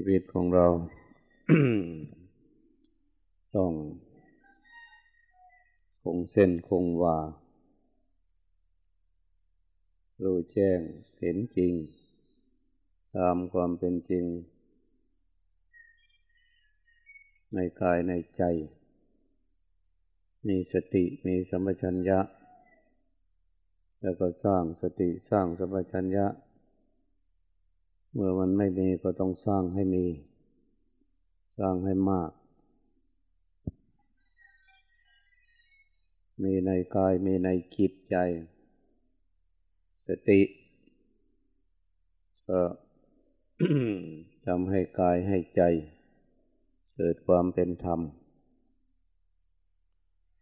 ชีวิตของเรา ต้องคงเส้นคงวารู้แจ้งเห็นจริง ตามความเป็นจริง ในกายในใจ มีสติมีสัมัชัญญะ แล้วก็สร้างสติสร้างสัมัชัญญะ เมื่อมันไม่มีก็ต้องสร้างให้มี สร้างให้มาก มีในกายมีในจิตใจ สติก็ทำให้กายให้ใจ เกิดความเป็นธรรม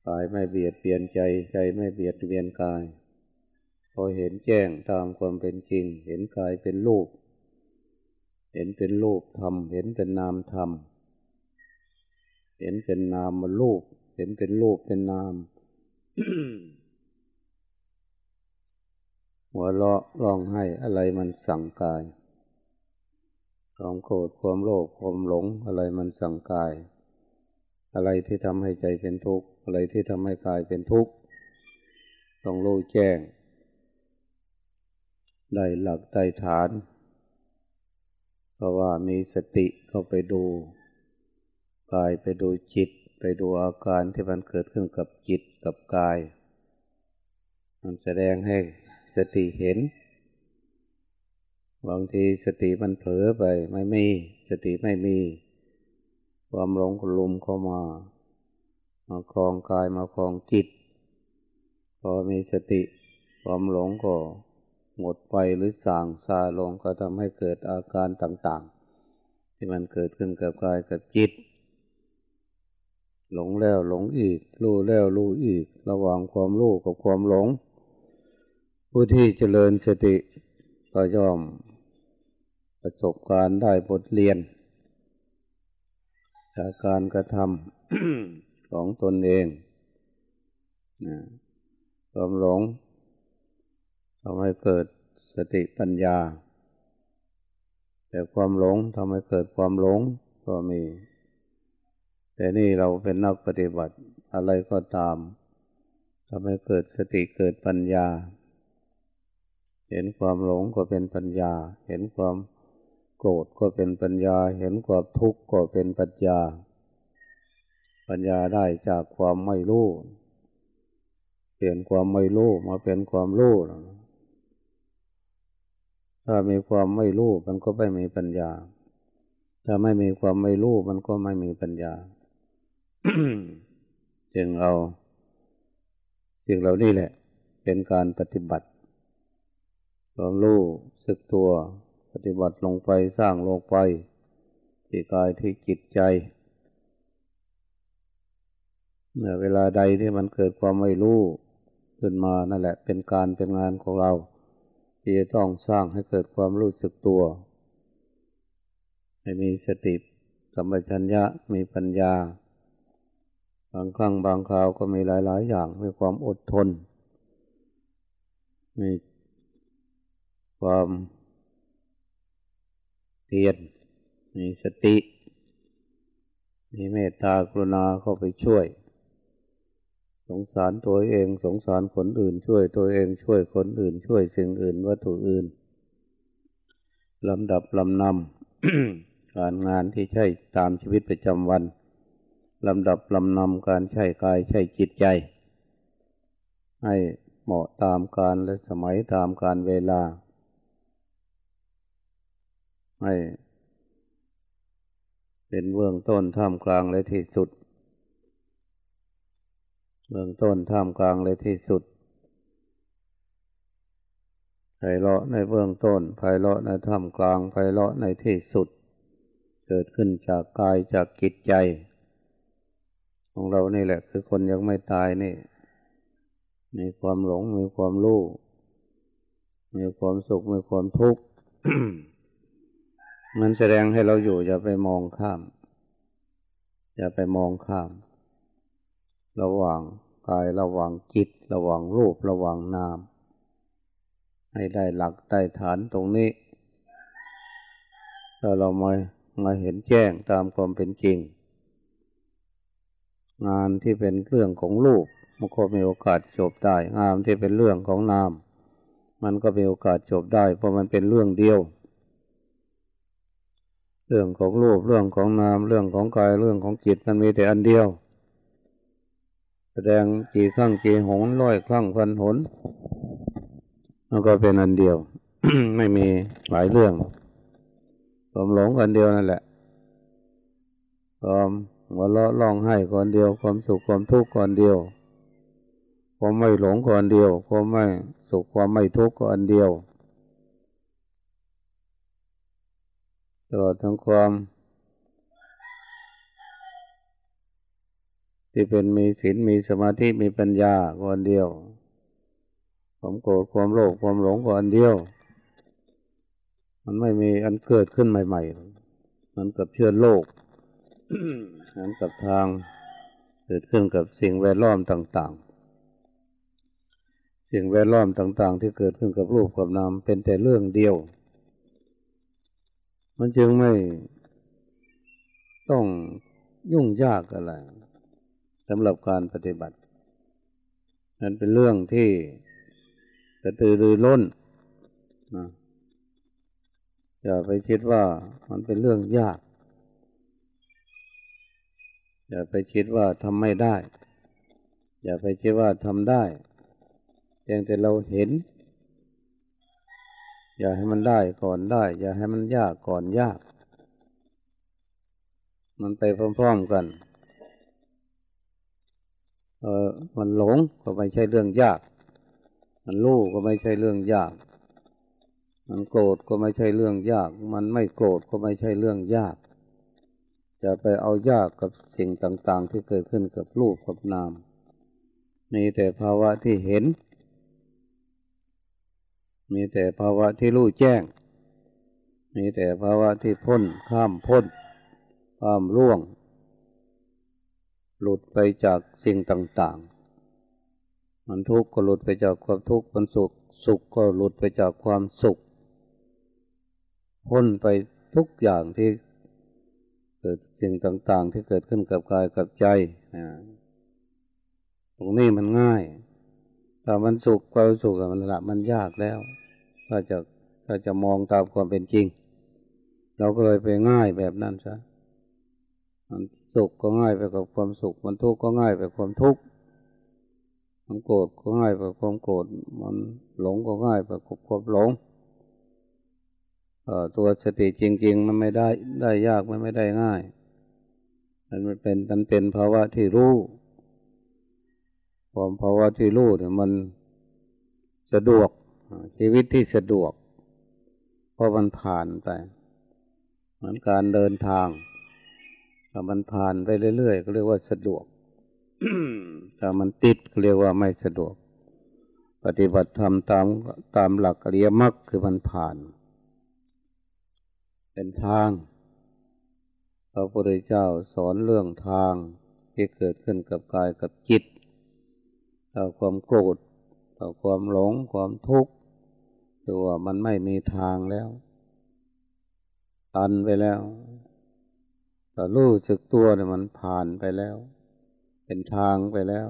กายไม่เบียดเบียนใจใจไม่เบียดเบียนกาย พอเห็นแจ้งตามความเป็นจริง เห็นกายเป็นรูป เห็นเป็นรูปธรรม เห็นเป็นนามธรรม เห็นเป็นนามมารูป เห็นเป็นรูปเป็นนามหัวเราะร้องไห้อะไรมันสั่งกาย ความโกรธความโลภความหลงอะไรมันสั่งกาย อะไรที่ทำให้ใจเป็นทุกข์อะไรที่ทำให้กายเป็นทุกข์ต้องรู้แจ้ง ได้หลักได้ฐาน เพราะว่ามีสติเข้าไปดูกายไปดูจิต ไปดูอาการที่มันเกิดขึ้นกับจิตกับกาย มันแสดงให้สติเห็นบางทีสติมันเผลอไปไม่มี สติไม่มี ความหลงกลุมเข้ามา มาคลองกายมาคลองจิต พอมีสติความหลงก็ หมดไปหรือสางซาลงก็ทำให้เกิดอาการต่างๆ ที่มันเกิดขึ้นกับกายกับจิต หลงแล้วหลงอีก รู้แล้วรู้อีก ระหว่างความรู้กับความหลง ผู้ที่เจริญสติ ก็ย่อมประสบการณ์ได้บทเรียน จากการกระทำของตนเองความหลง ทำให้เกิดสติปัญญา แต่ความหลงทำให้เกิดความหลงก็มี แต่นี่เราเป็นนักปฏิบัติอะไรก็ตามทำให้เกิดสติเกิดปัญญา เห็นความหลงก็เป็นปัญญา เห็นความโกรธก็เป็นปัญญา เห็นความทุกข์ก็เป็นปัญญา ปัญญาได้จากความไม่รู้ เปลี่ยนความไม่รู้มาเป็นความรู้ ถ้ามีความไม่รู้มันก็ไม่มีปัญญา ถ้าไม่มีความไม่รู้มันก็ไม่มีปัญญา จึงเอาสิ่งเหล่านี้แหละ เป็นการปฏิบัติความรู้สึกตัว ปฏิบัติลงไปสร้างลงไป ที่กายที่จิตใจเมื่อเวลาใดที่มันเกิดความไม่รู้ขึ้นมานั่นแหละ เป็นการเป็นงานของเรา ที่จะต้องสร้างให้เกิดความรู้สึกตัว ให้มีสติสัมปชัญญะมีปัญญา บางครั้งบางคราวก็มีหลาย ๆ อย่างมีความอดทน มีความเพียรมีสติ มีเมตตากรุณาเข้าไปช่วย สงสารตัวเองสงสารคนอื่นช่วยตัวเองช่วยคนอื่น ช่วยสิ่งอื่นวัตถุอื่นลำดับลำนำการงานที่ใช่ตามชีวิตประจำวันลำดับลำนำการใช้กายใช้จิตใจ ให้เหมาะตามการและสมัยตามการเวลา ให้เป็นเบื้องต้นท่ามกลางและที่สุด เบื้องต้นท่ามกลางและที่สุดไพเราะในเบื้องต้นไพเราะในท่ามกลางไพเราะในที่สุด เกิดขึ้นจากกายจากกิจใจ ของเรานี่แหละ คือคนยังไม่ตายนี่ มีความหลงมีความรู้มีความสุขมีความทุกข์มันแสดงให้เราอยู่อย่าไปมองข้าม อย่าไปมองข้าม ระหว่างกายระหว่างจิต ระหว่างรูประหว่างนาม ให้ได้หลักได้ฐานตรงนี้ถ้าเราม่มาเห็นแจ้งตามความเป็นจริง งานที่เป็นเรื่องของรูปมันก็มีโอกาสจบได้งานที่เป็นเรื่องของนาม มันก็มีโอกาสจบได้ เพราะมันเป็นเรื่องเดียว เรื่องของรูปเรื่องของนาม เรื่องของกายเรื่องของจิตมันมีแต่อันเดียว แสดงกี่ครั้งกี่หนร้อยครั้งพันหนมันก็เป็นอันเดียว ไม่มีหลายเรื่องความหลงอันเดียวนั่นแหละความหัวเราะร้องไห้ก่อนเดียว ความสุขความทุกข์ก่อนเดียว ความไม่หลงก่อนเดียว ความไม่สุขความไม่ทุกข์ก่อนเดียว ตลอดทั้งความ ที่เป็นมีศีลมีสมาธิมีปัญญาก่อนเดียว ความโกรธความโลภความหลงก่อนเดียว มันไม่มีอันเกิดขึ้นใหม่ ๆ มันกับเชื้อโลกนั้นกับทางเกิดขึ้นกับสิ่งแวดล้อมต่าง ๆ สิ่งแวดล้อมต่าง ๆ ที่เกิดขึ้นกับรูปกับนามเป็นแต่เรื่องเดียว มันจึงไม่ต้องยุ่งยากอะไร สำหรับการปฏิบัติ นั้นเป็นเรื่องที่กระตือรือร้นนะอย่าไปคิดว่ามันเป็นเรื่องยาก อย่าไปคิดว่าทำไม่ได้ อย่าไปคิดว่าทำได้เพียงแต่เราเห็น อย่าให้มันได้ก่อนได้ อย่าให้มันยากก่อนยาก มันไปพร้อมๆกัน เออมันหลงก็ไม่ใช่เรื่องยาก มันรู้ก็ไม่ใช่เรื่องยาก มันโกรธก็ไม่ใช่เรื่องยาก มันไม่โกรธก็ไม่ใช่เรื่องยาก จะไปเอายากกับสิ่งต่าง ๆ ที่เกิดขึ้นกับรูปกับนามมีแต่ภาวะที่เห็น มีแต่ภาวะที่รู้แจ้ง มีแต่ภาวะที่พ้นข้ามพ้นข้ามร่วง หลุดไปจากสิ่งต่างๆ มันทุกข์ก็หลุดไปจากความทุกข์มันสุข สุขก็หลุดไปจากความสุข พ้นไปทุกอย่างที่เกิดสิ่งต่างๆ ที่เกิดขึ้นกับกายกับใจตรงนี้มันง่ายแต่มันสุขความสุขมันละมันยากแล้ว ถ้าจะถ้าจะมองตามความเป็นจริง เราก็เลยไปง่ายแบบนั้นซะ มันสุขก็ง่ายไปกับความสุข มันทุกข์ก็ง่ายไปความทุกข์มันโกรธก็ง่ายไปความโกรธมันหลงก็ง่ายไปกับความหลงตัวสติจริง ๆ มันไม่ได้ได้ยากมันไม่ได้ง่ายมันเป็นมันเป็นภาวะที่รู้ความภาวะที่รู้เนี่ยมันสะดวกชีวิตที่สะดวก เพราะมันผ่านไป เหมือนการเดินทาง ถ้ามันผ่านไปเรื่อยๆก็เรียกว่าสะดวกถ้ามันติดก็เรียกว่าไม่สะดวก ปฏิบัติธรรมตามตามหลักอริยมรรคคือมันผ่าน เป็นทางพระพุทธเจ้าสอนเรื่องทางที่เกิดขึ้นกับกายกับจิตต่อความโกรธต่อความหลงความทุกข์ดูว่ามันไม่มีทางแล้ว ตันไปแล้ว แต่รู้สึกตัวเนี่ยมันผ่านไปแล้ว เป็นทางไปแล้ว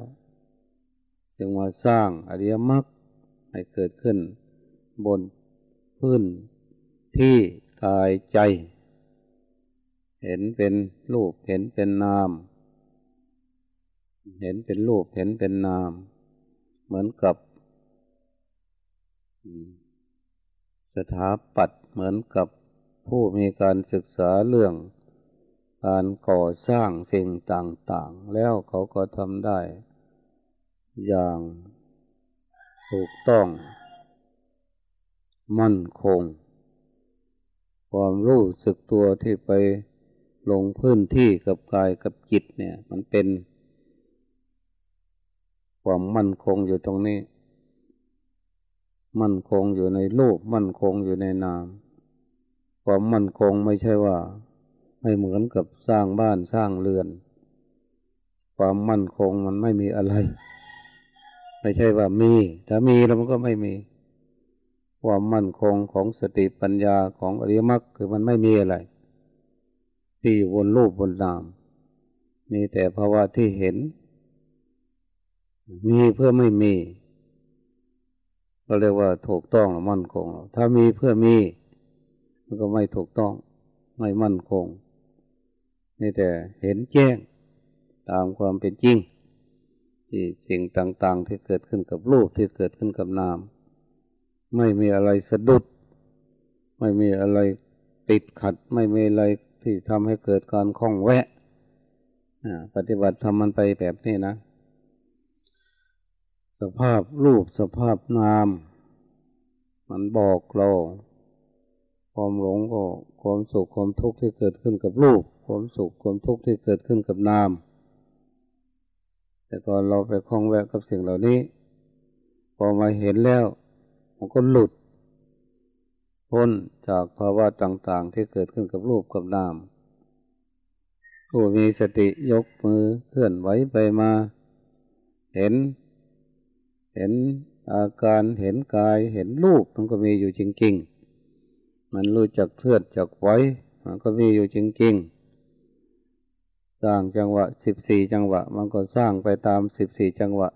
จึงมาสร้างอริยมรรคให้เกิดขึ้น บนพื้นที่กายใจ เห็นเป็นรูปเห็นเป็นนาม เห็นเป็นรูปเห็นเป็นนาม เหมือนกับสถาปัตเหมือนกับผู้มีการศึกษาเรื่อง การก่อสร้างสิ่งต่างๆ แล้วเขาก็ทำได้ อย่างถูกต้อง มั่นคง ความรู้สึกตัวที่ไปลงพื้นที่กับกายกับจิตเนี่ย มันเป็น ความมั่นคงอยู่ตรงนี้ มั่นคงอยู่ในรูปมั่นคงอยู่ในนาม ความมั่นคงไม่ใช่ว่า ไม่เหมือนกับสร้างบ้านสร้างเรือน ความมั่นคงมันไม่มีอะไร ไม่ใช่ว่ามี ถ้ามีแล้วมันก็ไม่มี ความมั่นคงของสติปัญญาของอริยมรรคคือมันไม่มีอะไร ที่อยู่บนรูปบนนามมีแต่ภาวะที่เห็น มีเพื่อไม่มีก็เรียกว่าถูกต้องมั่นคง ถ้ามีเพื่อมี มันก็ไม่ถูกต้อง ไม่มั่นคง นี่แต่เห็นแจ้งตามความเป็นจริง ที่สิ่งต่างๆที่เกิดขึ้นกับรูปที่เกิดขึ้นกับนาม ไม่มีอะไรสะดุด ไม่มีอะไรติดขัด ไม่มีอะไรที่ทำให้เกิดการคล้องแวะปฏิบัติทำมันไปแบบนี้นะ สภาพรูปสภาพนาม มันบอกเรา ความหลงก็ความสุขความทุกข์ที่เกิดขึ้นกับรูป ความสุขความทุกข์ที่เกิดขึ้นกับนาม แต่ก่อนเราไปคล้องแวะกับสิ่งเหล่านี้ พอมาเห็นแล้ว มันก็หลุด พ้นจากภาวะต่างๆ ที่เกิดขึ้นกับรูปกับนามผู้มีสติยกมือเคลื่อนไหวไปมา เห็น เห็นอาการเห็นกายเห็นรูปมันก็มีอยู่จริงๆ มันรู้จักเคลื่อนจักไหวมันก็มีอยู่จริงๆ สร้างจังหวะสิบสี่จังหวะ มันก็สร้างไปตามสิบสี่จังหวะ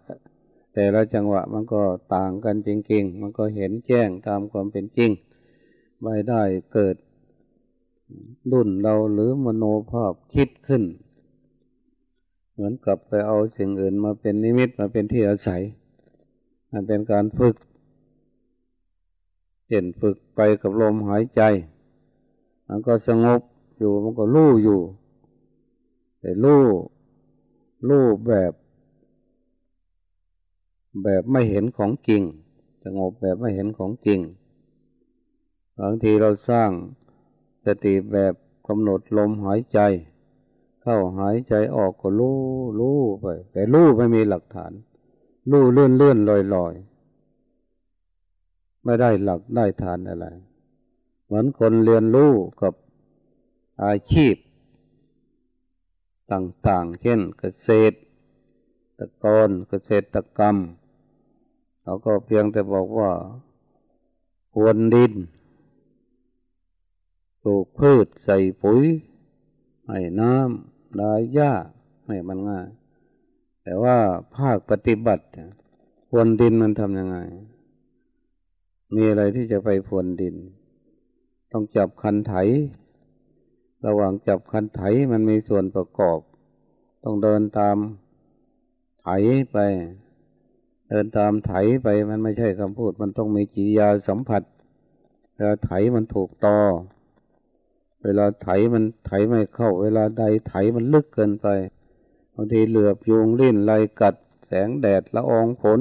แต่ละจังหวะมันก็ต่างกันจริงๆ มันก็เห็นแจ้งตามความเป็นจริง ไม่ได้เกิดดุนเราหรือมโนภาพคิดขึ้น เหมือนกับไปเอาสิ่งอื่นมาเป็นนิมิตมาเป็นที่อาศัย มันเป็นการฝึกเห็นฝึกไปกับลมหายใจ มันก็สงบอยู่มันก็รู้อยู่ แต่รู้รู้แบบ แบบไม่เห็นของจริงสงบแบบไม่เห็นของจริงบางทีเราสร้างสติแบบกำหนดลมหายใจ เข้าหายใจออกก็รู้รู้ไป แต่รู้ไม่มีหลักฐานรู้เลื่อนเลื่อนลอยลอยไม่ได้หลักได้ฐานอะไร เหมือนคนเรียนรู้กับอาชีพ ต่างๆ เช่นเกษตรตะกรเกษตรกรรม เขาก็เพียงแต่บอกว่าพวนดินปลูกพืชใส่ปุ๋ยให้น้ำดายหญ้าให้มันง่าย แต่ว่าภาคปฏิบัติพรวนดินมันทำยังไง มีอะไรที่จะไปพรวนดิน ต้องจับคันไถ ระหว่างจับคันไถมันมีส่วนประกอบ ต้องเดินตามไถไป เดินตามไถไปมันไม่ใช่คำพูด มันต้องมีจิตยาสัมผัสแล้วไถมันถูกต่อ เวลาไถมันไถไม่เข้า เวลาใดไถมันลึกเกินไปบางทีเหลือบยุงลิ้นไลกัด แสงแดดละอองฝน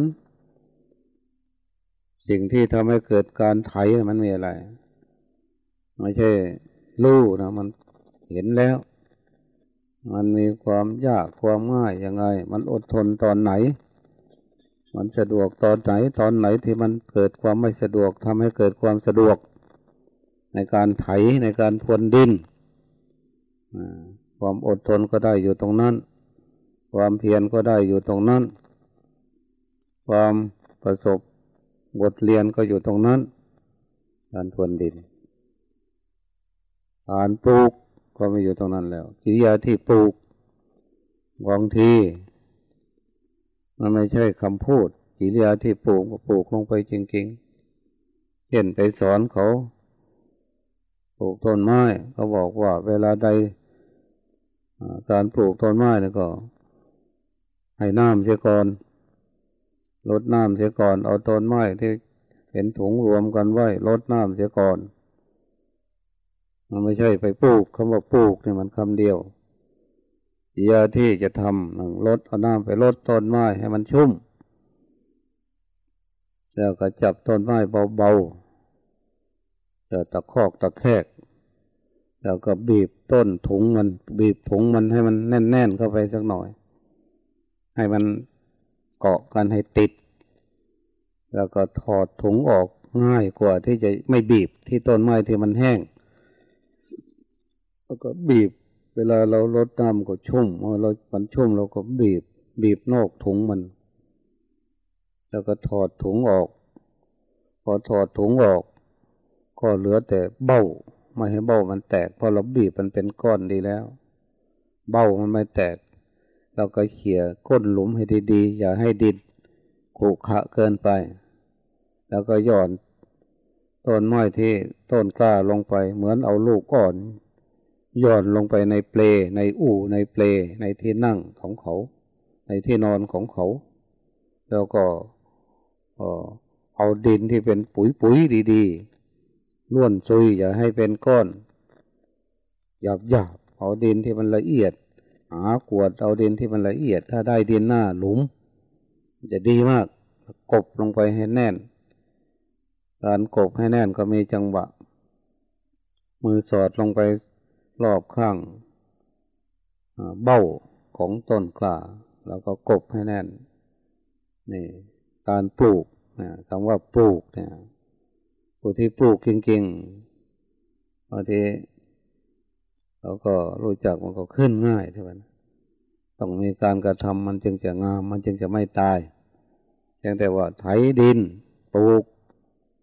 สิ่งที่ทำให้เกิดการไถมันมีอะไร ไม่ใช่รู้นะมัน เห็นแล้ว มันมีความยากความง่ายยังไง มันอดทนตอนไหน มันสะดวกตอนไหนตอนไหนที่มันเกิดความไม่สะดวกทำให้เกิดความสะดวก ในการไถในการพรวนดินความอดทนก็ได้อยู่ตรงนั้น ความเพียรก็ได้อยู่ตรงนั้น ความประสบบทเรียนก็อยู่ตรงนั้น การพรวนดิน การปลูก ก็ไม่อยู่ตรงนั้นแล้ว กิริยาที่ปลูกบางทีมันไม่ใช่คำพูด กิริยาที่ปลูกก็ปลูกลงไปจริงๆเห็นไปสอนเขาปลูกต้นไม้เขาบอกว่า เวลาใดการปลูกต้นไม้นี่ก็ ให้น้ำเสียก่อนลดน้ำเสียก่อน เอาต้นไม้ที่เห็นถุงรวมกันไว้ลดน้ำเสียก่อน มันไม่ใช่ไปปลูกคำว่าปลูกนี่มันคำเดียวยาที่จะทำหนึ่งลดเอาน้ำไปลดต้นไม้ให้มันชุ่ม แล้วก็จับต้นไม้เบาๆจะตะคอกตะแคก แล้วก็บีบต้นถุงมัน บีบถุงมันให้มันแน่นๆเข้าไปสักหน่อย ให้มันเกาะกันให้ติด แล้วก็ถอดถุงออกง่ายกว่าที่จะไม่บีบที่ต้นไม้ที่มันแห้ง แล้วก็บีบ เวลาเราลดน้ำก็ชุ่มเมื่อเรามันชุ่มเราก็บีบ บีบนอกถุงมัน แล้วก็ถอดถุงออก พอถอดถุงออก ก็เหลือแต่เบ้า ไม่ให้เบ้ามันแตกพอเราบีบมันเป็นก้อนดีแล้ว เบ้ามันไม่แตก เราก็เขี่ยก้นหลุมให้ดีๆ อย่าให้ดินขรุขระเกินไป แล้วก็หย่อนต้นไม้ที่ต้นกล้าลงไป เหมือนเอาลูกก่อน ย่อนลงไปในเปล ในอู่ ในเปล ในที่นั่งของเขา ในที่นอนของเขา แล้วก็เอาดินที่เป็นปุ๋ยปุ๋ยดีๆล้วนซุยอย่าให้เป็นก้อนหยาบหยาบเอาดินที่มันละเอียด หากวดเอาดินที่มันละเอียด ถ้าได้ดินหน้าหลุม จะดีมากกบลงไปให้แน่น การกบให้แน่นก็มีจังหวะ มือสอดลงไป รอบข้างเบ้าของต้นกล้า แล้วก็กบให้แน่น นี่ การปลูกคำว่าปลูกเนี่ยผู้ที่ปลูกจริงๆบางทีเราก็รู้จักมันก็ขึ้นง่ายท่านั้นต้องมีการกระทำมันจึงจะงาม มันจึงจะไม่ตายเพียงแต่ว่าไถดิน ปลูก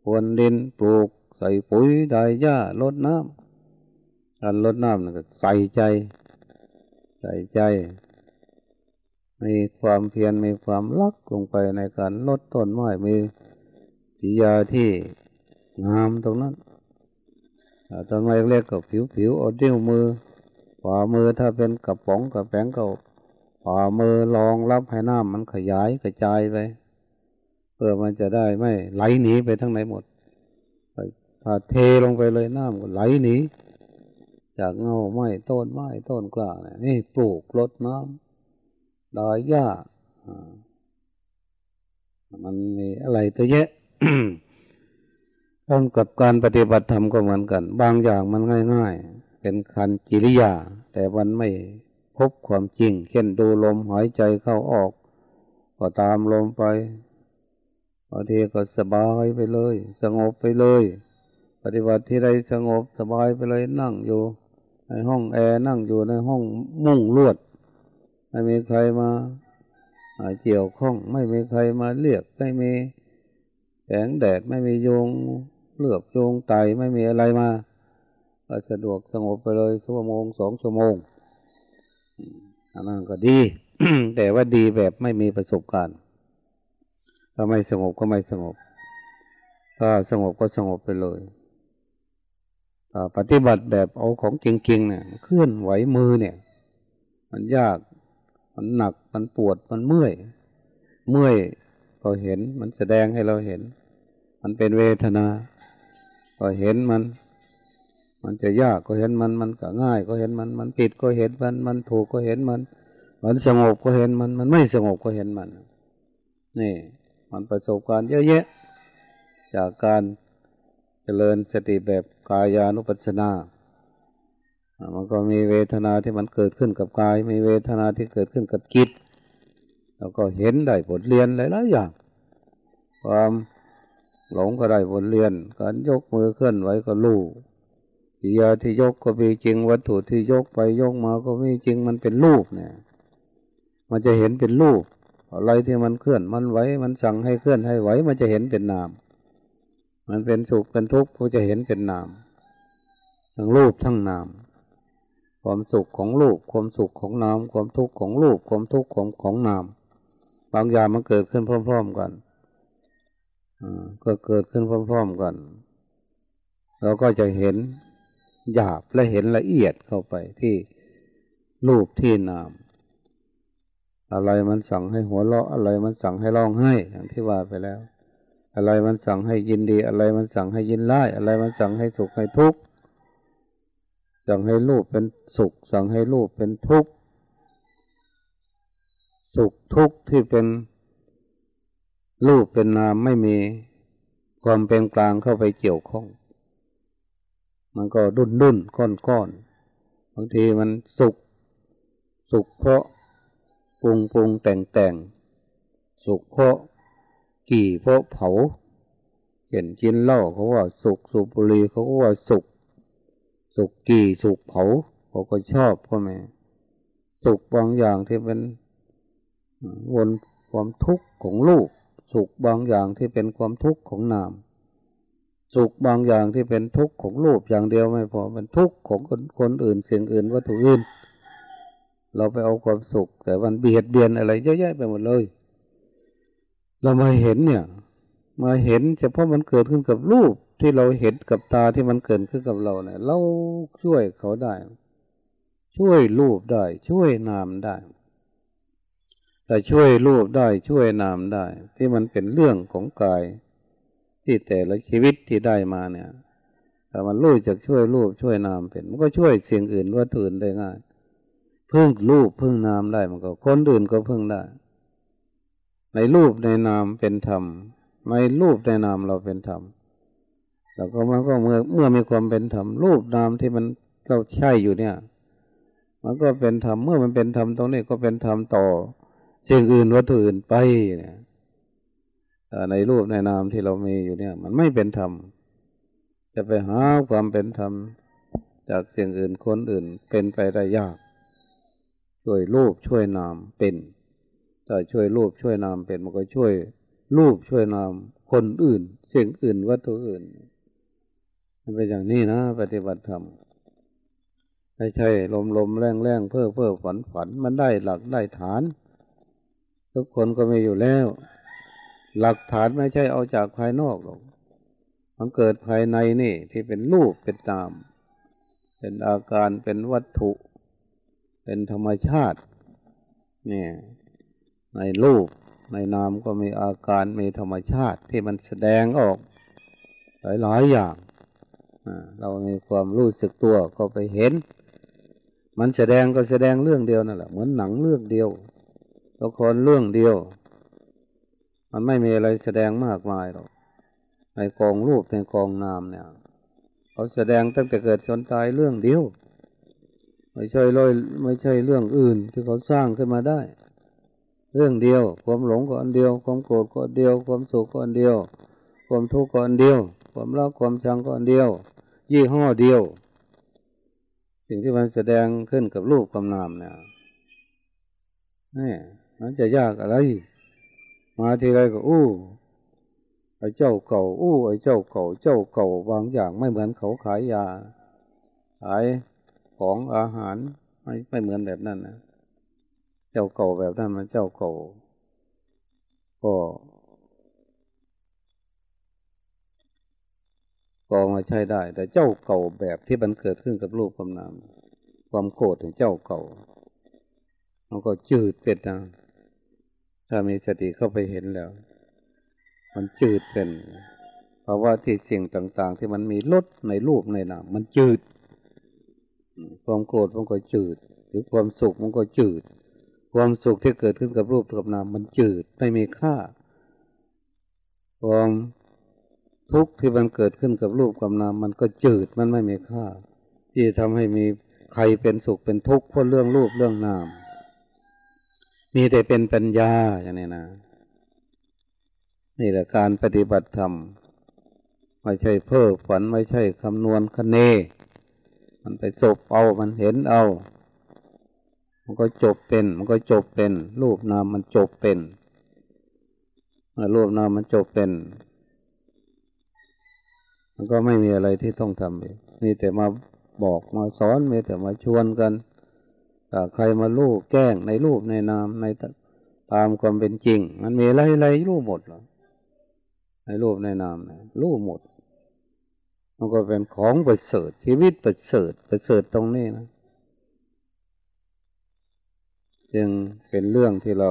พรวนดินปลูก ใส่ปุ๋ยได้หญ้าลดน้ำ การลดน้ำนั่นก็ใส่ใจ ใส่ใจ มีความเพียรมีความรักลงไปในการลดต้นไม้มีสียาที่งามตรงนั้นต้นไม้เล็กกับผิวผิวเอาดิ้วมือฝ่ามือถ้าเป็นกระป๋องกระแป้งก็ฝ่ามือลองรับให้น้ำมันขยายกระจายไปเพื่อมันจะได้ไม่ไหลหนีไปทั้งไหนหมดถ้าเทลงไปเลยน้ำก็ไหลหนี จากเงาไม้ต้นไม้ต้นกล้าเนี่ยปลูกลดน้ำดอยหญ้ามันมีอะไรตัวเยอะการกับการปฏิบัติธรรมก็เหมือนกัน บางอย่างมันง่าย ๆ เป็นคันกิริยา แต่มันไม่พบความจริง เช่นดูลมหายใจเข้าออก ก็ตามลมไปบางทีก็สบายไปเลย สงบไปเลย ปฏิบัติที่ใดสงบสบายไปเลยนั่งอยู่ ในห้องแอร์นั่งอยู่ในห้องมุ้งลวด ไม่มีใครมาเกี่ยวข้อง ไม่มีใครมาเรียกไม่มีแสงแดดไม่มีโยงเลือบโยงไตไม่มีอะไรมาก็สะดวกสงบไปเลยชั่วโมงสองชั่วโมงอันนั้นก็ดี แต่ว่าดีแบบไม่มีประสบการณ์ถ้าไม่สงบก็ไม่สงบ ถ้าสงบก็สงบไปเลย ปฏิบัติแบบเอาของจริงๆเนี่ยเคลื่อนไหวมือเนี่ย มันยากมันหนักมันปวดมันเมื่อย เมื่อยก็เห็นมันแสดงให้เราเห็น มันเป็นเวทนา ก็เห็นมัน มันจะยากก็เห็นมันมันก็ง่าย ก็เห็นมันมันผิดก็เห็นมันมันถูกก็เห็นมัน มันสงบก็เห็นมันมันไม่สงบก็เห็นมัน นี่ มันประสบการณ์เยอะแยะ จากการ เจริญสติแบบกายานุปัสสนามันก็มีเวทนาที่มันเกิดขึ้นกับกาย มีเวทนาที่เกิดขึ้นกับจิต แล้วก็เห็นได้บทเรียนหลายๆอย่าง ความหลงก็ได้บทเรียน การยกมือเคลื่อนไหวก็รู้กิยาที่ยกก็มีจริง วัตถุที่ยกไปยกมาก็มีจริง มันเป็นรูปเนี่ย มันจะเห็นเป็นรูป อะไรที่มันเคลื่อนมันไหว มันสั่งให้เคลื่อนให้ไหว มันจะเห็นเป็นนาม มันเป็นสุขเป็นทุกข์ก็จะเห็นเป็นนาม ทั้งรูปทั้งนาม ความสุขของรูปความสุขของนาม ความทุกข์ของรูปความทุกข์ของของนาม บางอย่างมันเกิดขึ้นพร้อม ๆกันก็เกิดขึ้นพร้อม ๆกัน เราก็จะเห็นหยาบและเห็นละเอียดเข้าไปที่รูปที่นาม อะไรมันสั่งให้หัวเราะอะไรมันสั่งให้ร้องไห้อย่างที่ว่าไปแล้ว อะไรมันสั่งให้ยินดี อะไรมันสั่งให้ยินไล่อะไรมันสั่งให้สุขให้ทุกข์สั่งให้รูปเป็นสุข สั่งให้รูปเป็นทุกข์สุขทุกข์ที่เป็นรูปเป็นนามไม่มีความเป็นกลางเข้าไปเกี่ยวข้อง มันก็ดุนดุนก้อนก้อนบางทีมันสุข สุขเพราะปรุงปรุงแต่งแต่งสุขเพราะ กี่เพราะเผาเห็นกินเหล้าเขาว่าสุขสุบุรีเขาก็ว่าสุขสุกกี่สุกเผาเขาก็ชอบพ่อแม่สุกบางอย่างที่เป็นวนความทุกข์ของลูก สุขบางอย่างที่เป็นความทุกข์ของนาม สุขบางอย่างที่เป็นทุกข์ของรูปอย่างเดียวไม่พอเป็นทุกข์ของคนคนอื่นสิ่งอื่นวัตถุอื่น เราไปเอาความสุข แต่มันเบียดเบียนอะไรเยอะแยะไปหมดเลย เรามาเห็นเนี่ย มาเห็นเฉพาะมันเกิดขึ้นกับรูปที่เราเห็นกับตาที่มันเกิดขึ้นกับเราเนี่ย เราช่วยเขาได้ ช่วยรูปได้ ช่วยนามได้แต่ช่วยรูปได้ช่วยนามได้ ที่มันเป็นเรื่องของกาย ที่แต่ละชีวิตที่ได้มาเนี่ยแต่มันรู้จักช่วยรูปช่วยนามเป็น มันก็ช่วยเสียงอื่นว่าตื่นได้ง่าย พึ่งรูปพึ่งนามได้มันก็คนอื่นก็พึ่งได้ ในรูปในนามเป็นธรรม ในรูปในนามเราเป็นธรรมแล้วก็มันก็เมื่อเมื่อมีความเป็นธรรมรูปนามที่มันเราใช่อยู่เนี่ย มันก็เป็นธรรมเมื่อมันเป็นธรรมตรงนี้ก็เป็นธรรมต่อสิ่งอื่นวัตถุอื่นไปเนี่ยในรูปในนามที่เรามีอยู่เนี่ย มันไม่เป็นธรรมจะไปหาความเป็นธรรมจากสิ่งอื่นคนอื่นเป็นไปได้ยาก ช่วยรูปช่วยนามเป็น แต่ช่วยรูปช่วยนามเป็นมันก็ช่วยรูปช่วยนามคนอื่น เสิ่งอื่นวัตถุอื่นมันเป็นอย่างนี้นะปฏิบัติธรรมไม่ใช่ลมลมแรงแรงเพ้อเพ้อฝันฝันมันได้หลักได้ฐาน ทุกคนก็มีอยู่แล้ว หลักฐานไม่ใช่เอาจากภายนอกหรอกมันเกิดภายในนี่ที่เป็นรูปเป็นตาม เป็นอาการเป็นวัตถุ เป็นธรรมชาตินี่ ในรูป ในนามก็มีอาการมีธรรมชาติที่มันแสดงออกหลายๆอย่างเรามีความรู้สึกตัวก็ไปเห็น มันแสดงก็แสดงเรื่องเดียวนั่นแหละเหมือนหนังเรื่องเดียวละครเรื่องเดียว มันไม่มีอะไรแสดงมากมายหรอกในกองรูปในกองนามเนี่ยเขาแสดงตั้งแต่เกิดจนตายเรื่องเดียว ไม่ใช่ลอยไม่ใช่เรื่องอื่นที่เขาสร้างขึ้นมาได้ เรื่องเดียว ความหลงก็อันเดียว ความโกรธก็อันเดียว ความสุขก็อันเดียว ความทุกข์ก็อันเดียว ความรักความชังก็อันเดียว ยี่ห้อเดียว สิ่งที่มันแสดงขึ้นกับรูปกับนามเนี่ยนี่มันจะยากอะไร มาทีไรก็อู้ไอ้เจ้าเก่าอู้ไอ้เจ้าเก่า เจ้าเก่าบางอย่างไม่เหมือนเขาขายยา ขายของอาหารไม่ไม่เหมือนแบบนั้นนะ จ้าเก่าแบบนั้นมันเจ้าเก่า ก็ก็มาใช้ได้ แต่เจ้าเก่าแบบที่มันเกิดขึ้นกับรูปความนามความโกรธของเจ้าเก่า มันก็จืดเป็ดนะถ้ามีสติเข้าไปเห็นแล้ว มันจืดเป็น เพราะว่าที่สิ่งต่าง ๆ ที่มันมีลดในรูปในนามมันจืด ความโกรธมันก็จืด หรือความสุขมันก็จืด ความสุขที่เกิดขึ้นกับรูปกับนามมันจืดไม่มีค่า ความทุกข์ที่มันเกิดขึ้นกับรูปกับนามมันก็จืดมันไม่มีค่า ที่ทำให้มีใครเป็นสุขเป็นทุกข์เพราะเรื่องรูปเรื่องนาม มีแต่เป็นปัญญาอย่างนี้นะนี่แหละการปฏิบัติธรรมไม่ใช่เพ้อฝันไม่ใช่คำนวณคะเน มันไปจบเอามันเห็นเอา มันก็จบเป็น มันก็จบเป็น รูปนามมันจบเป็นรูปนามมันจบเป็น มันก็ไม่มีอะไรที่ต้องทำเลยนี่แต่มาบอกมาสอนมีแต่มาชวนกันใครมาลูกแกล้งในรูปในนามในตามความเป็นจริง มันมีอะไรอะไรรู้หมดหรอในรูปในนามนะรู้หมด มันก็เป็นของประเสริฐชีวิตประเสริฐประเสริฐตรงนี้นะ จึงเป็นเรื่องที่เรา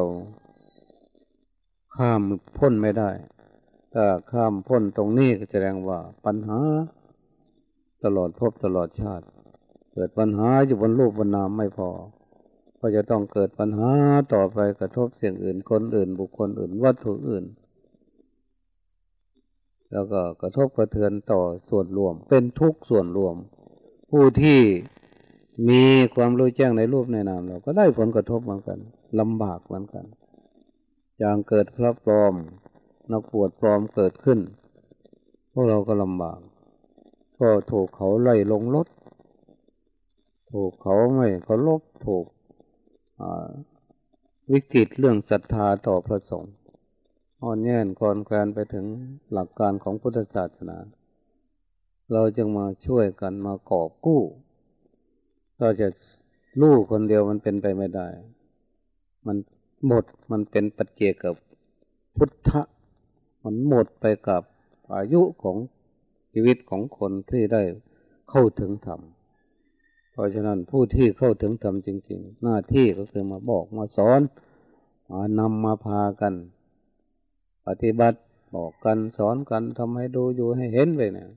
ข้ามพ้นไม่ได้ ถ้าข้ามพ้นตรงนี้ก็แสดงว่าปัญหา ตลอดพบตลอดชาติ เกิดปัญหาอยู่บนรูปบนนามไม่พอ ก็จะต้องเกิดปัญหาต่อไปกระทบเสียงอื่นคนอื่น บุคคลอื่นวัตถุอื่น แล้วก็กระทบกระเทือนต่อส่วนรวม เป็นทุกส่วนรวม ผู้ที่ มีความรู้แจ้งในรูปในนามเราก็ได้ผลกระทบเหมือนกันลำบากเหมือนกัน อย่างเกิดพระปลอม นักปวดปลอมเกิดขึ้น พวกเราก็ลำบาก ก็ถูกเขาไล่ลงรถ ถูกเขาไม่เขาลบถูกวิกฤตเรื่องศรัทธาต่อพระสงฆ์อ่อนแย่นก่อนการไปถึงหลักการของพุทธศาสนา เราจึงมาช่วยกันมากอบกู้ เราจะรู้คนเดียวมันเป็นไปไม่ได้ มันหมดมันเป็นปัจเจกกับพุทธะ มันหมดไปกับอายุของชีวิตของคนที่ได้เข้าถึงธรรม เพราะฉะนั้นผู้ที่เข้าถึงธรรมจริง ๆ หน้าที่ก็คือมาบอกมาสอนมานำมาพากัน ปฏิบัติบอกกันสอนกันทำให้ดูอยู่ให้เห็นไปเนี่ย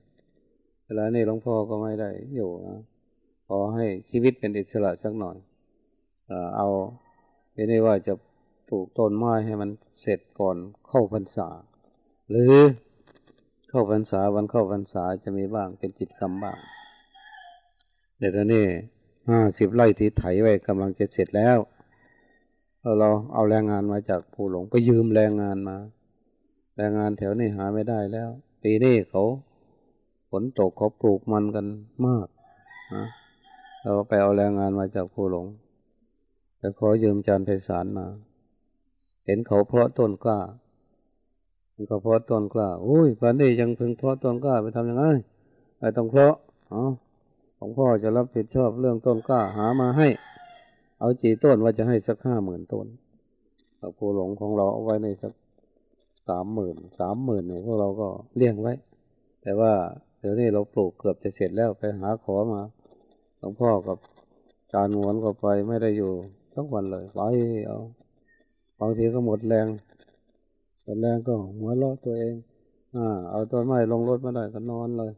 เวลานี้หลวงพ่อก็ไม่ได้อยู่นะ ขอให้ชีวิตเป็นอิสระสักหน่อย เอาไม่ได้ว่าจะปลูกต้นไม้ให้มันเสร็จก่อนเข้าพรรษา หรือเข้าพรรษาวันเข้าพรรษาจะมีบ้างเป็นจิตกรรมบ้างเดี๋ยวนี้ห้าสิบไร่ที่ไถไว้กำลังจะเสร็จแล้วเราเอาแรงงานมาจากผู้หลงไปยืมแรงงานมา แรงงานแถวนี้หาไม่ได้แล้ว ปีนี้เขาฝนตกเขาปลูกมันกันมากนะ เราไปเอาแรงงานมาจากผู้หลงแต่ขอยืมจานไพศาลมา เห็นเขาเพาะต้นกล้าเขาเพาะต้นกล้าอุ้ยปันนี้ยังพึงเพาะต้นกล้าไปทำยังไงไอ้ต้องเพาะอ๋อของพ่อจะรับผิดชอบเรื่องต้นกล้าหามาให้ เอาจีต้นว่าจะให้สักห้าหมื่นต้นผู้หลงของเราเอาไว้ในสักสามหมื่นสามหมื่นเนี่ยพวกเราก็เลี้ยงไว้ แต่ว่าเดี๋ยวนี้เราปลูกเกือบจะเสร็จแล้วไปหาขอมา หลวงพ่อกับจานหวนก็ไปไม่ได้อยู่ทั้งวันเลยไปเอาบางทีก็หมดแรงหมดแรงก็หัวเราะตัวเองอ่าเอาต้นไม้ลงรถมาได้ก็นอนเลย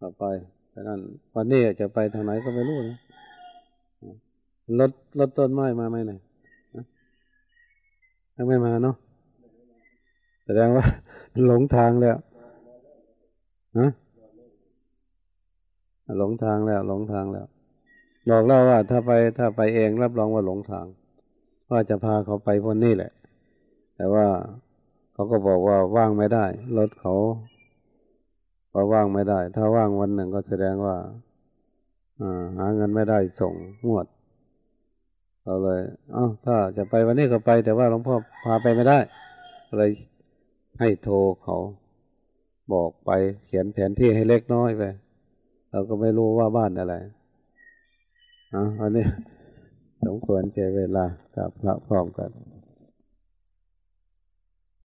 ต่อไปดังนั้นวันนี้จะไปทางไหนก็ไม่รู้นะรถรถต้นไม้มาไหมไหนยังไม่มาเนาะแสดงว่าหลงทางแล้วฮะ หลงทางแล้วหลงทางแล้วบอกเล่าว่าถ้าไปถ้าไปเองรับรองว่าหลงทาง ว่าจะพาเขาไปพนนี้แหละ แต่ว่าเขาก็บอกว่าว่างไม่ได้รถเขาก็ว่างไม่ได้ ถ้าว่างวันหนึ่งก็แสดงว่าหาเงินไม่ได้ส่งงวดเราเลย เอ้าถ้าจะไปวันนี้ก็ไป แต่ว่าหลวงพ่อพาไปไม่ได้เลยให้โทรเขา บอกไปเขียนแผนที่ให้เล็กน้อยไป เราก็ไม่รู้ว่าบ้านอะไรอะอันนี้สมควรเจเวลากับพระพร้อมกัน